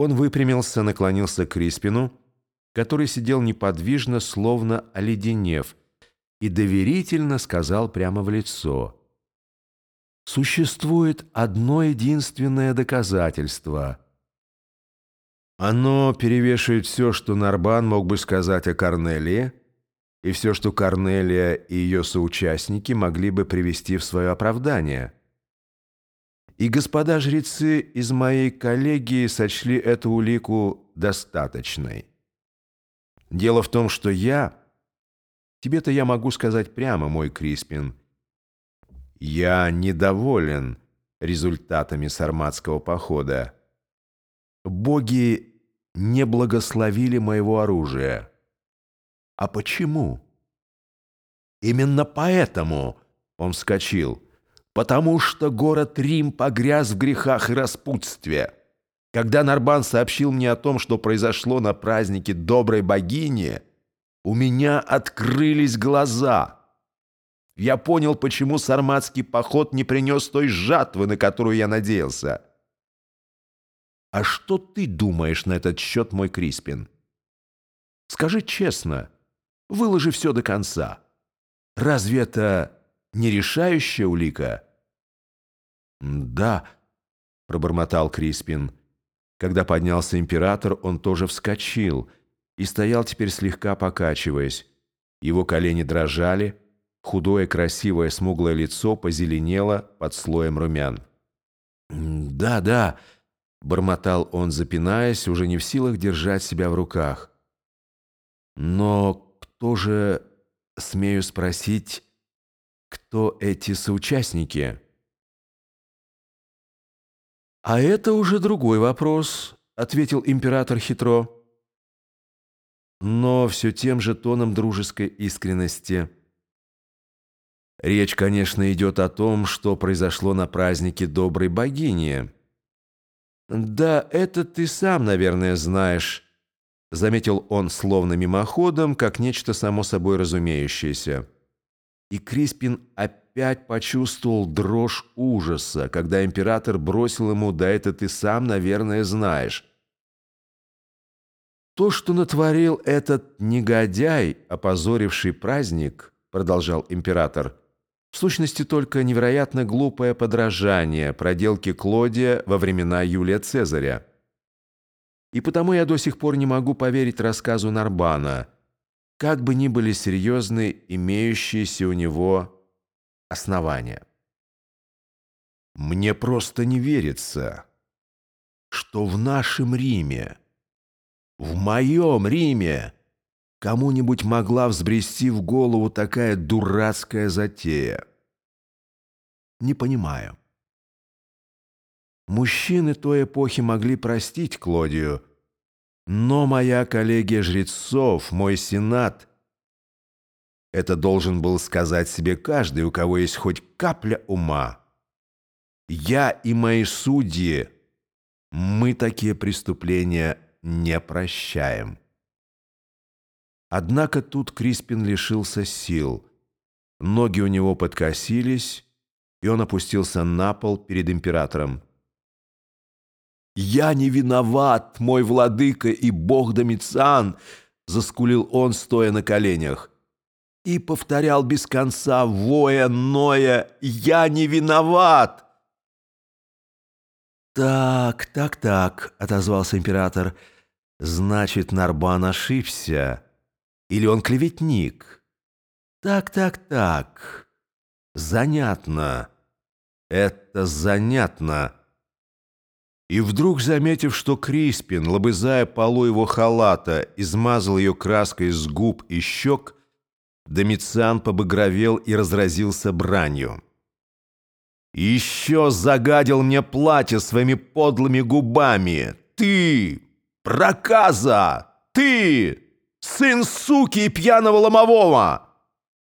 Он выпрямился, наклонился к Криспину, который сидел неподвижно, словно оледенев, и доверительно сказал прямо в лицо. «Существует одно единственное доказательство. Оно перевешивает все, что Нарбан мог бы сказать о Корнелии, и все, что Корнелия и ее соучастники могли бы привести в свое оправдание. И господа жрецы из моей коллегии сочли эту улику достаточной. Дело в том, что я... Тебе-то я могу сказать прямо, мой Криспин. Я недоволен результатами сарматского похода. Боги не благословили моего оружия. А почему? Именно поэтому он вскочил. Потому что город Рим погряз в грехах и распутстве. Когда Нарбан сообщил мне о том, что произошло на празднике доброй богини, у меня открылись глаза. Я понял, почему сарматский поход не принес той жатвы, на которую я надеялся. А что ты думаешь на этот счет, мой Криспин? Скажи честно, — Выложи все до конца. Разве это не решающая улика? «Да», — пробормотал Криспин. Когда поднялся император, он тоже вскочил и стоял теперь слегка покачиваясь. Его колени дрожали, худое, красивое, смуглое лицо позеленело под слоем румян. «Да, да», — бормотал он, запинаясь, уже не в силах держать себя в руках. «Но тоже смею спросить, кто эти соучастники? «А это уже другой вопрос», — ответил император хитро. Но все тем же тоном дружеской искренности. Речь, конечно, идет о том, что произошло на празднике доброй богини. Да, это ты сам, наверное, знаешь, Заметил он словно мимоходом, как нечто само собой разумеющееся. И Криспин опять почувствовал дрожь ужаса, когда император бросил ему «Да это ты сам, наверное, знаешь». «То, что натворил этот негодяй, опозоривший праздник», продолжал император, в сущности только невероятно глупое подражание проделки Клодия во времена Юлия Цезаря. И потому я до сих пор не могу поверить рассказу Нарбана, как бы ни были серьезны имеющиеся у него основания. Мне просто не верится, что в нашем Риме, в моем Риме, кому-нибудь могла взбрести в голову такая дурацкая затея. Не понимаю. Мужчины той эпохи могли простить Клодию, но моя коллегия жрецов, мой сенат, это должен был сказать себе каждый, у кого есть хоть капля ума. Я и мои судьи, мы такие преступления не прощаем. Однако тут Криспин лишился сил. Ноги у него подкосились, и он опустился на пол перед императором. «Я не виноват, мой владыка и бог Домициан!» — заскулил он, стоя на коленях. И повторял без конца, воя, ноя, «Я не виноват!» «Так, так, так», — отозвался император. «Значит, Нарбан ошибся. Или он клеветник?» «Так, так, так. Занятно. Это занятно». И вдруг, заметив, что Криспин, лобызая полу его халата, измазал ее краской с губ и щек, Домициан побагровел и разразился бранью. «Еще загадил мне платье своими подлыми губами! Ты! Проказа! Ты! Сын суки и пьяного ломового!»